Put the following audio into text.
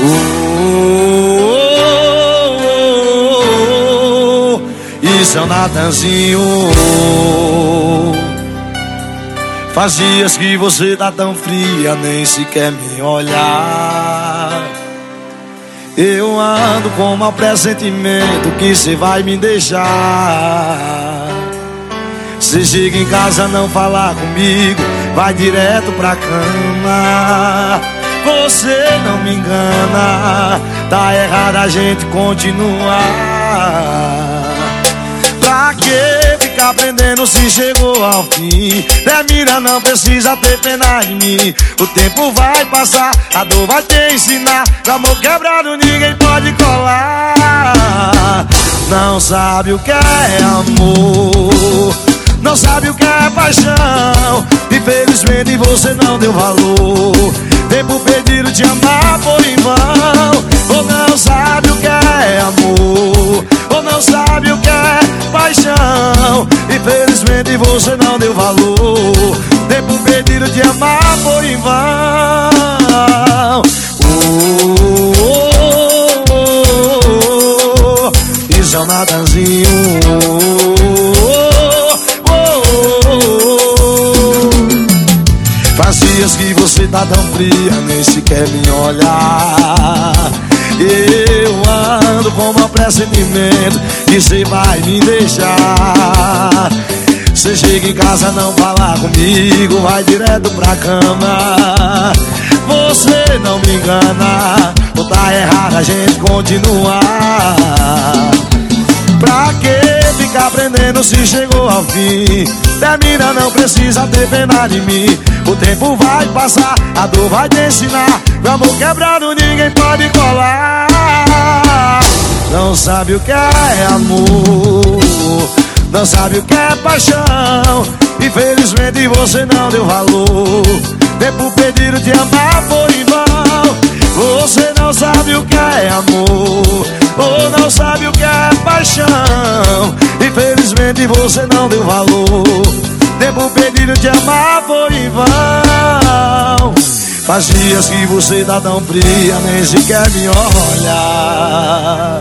Oh, oh, oh, isso é o Natanzinho. Faz dias que você tá tão fria, nem sequer me olhar. Eu ando com mau pressentimento que você vai me deixar. Você chega em casa não falar comigo, vai direto pra cama. Você não me engana, tá errado a gente continuar. Pra que ficar aprendendo se chegou ao fim? Termina, não precisa ter pena de mim. O tempo vai passar, a dor vai te ensinar. Amor quebrado ninguém pode colar. Não sabe o que é amor, não sabe o que é paixão. Infelizmente você não deu valor. Tempo perdido te amar foi em vão Ou não sabe o que é amor Ou não sabe o que é paixão Infelizmente você não deu valor Tempo perdido te amar foi em vão oh, oh, oh, oh, Isso é um nadanzinho dias que você tá tão fria, nem sequer me olhar. Eu ando com mau pressentimento que você vai me deixar. Você chega em casa, não fala comigo, vai direto pra cama. Você não me engana, ou tá errado a gente continuar. Aprendendo se chegou ao fim? Termina, não precisa ter pena de mim. O tempo vai passar, a dor vai te ensinar. Meu amor quebrado, ninguém pode colar. Não sabe o que é amor, não sabe o que é paixão. Infelizmente você não deu valor. Tempo perdido de amar foi em vão. Você não sabe o que é amor, ou não sabe o que é paixão. Infelizmente você não deu valor. Tempo perdido de amar foi em vão Faz dias que você tá tão fria Nem sequer me olha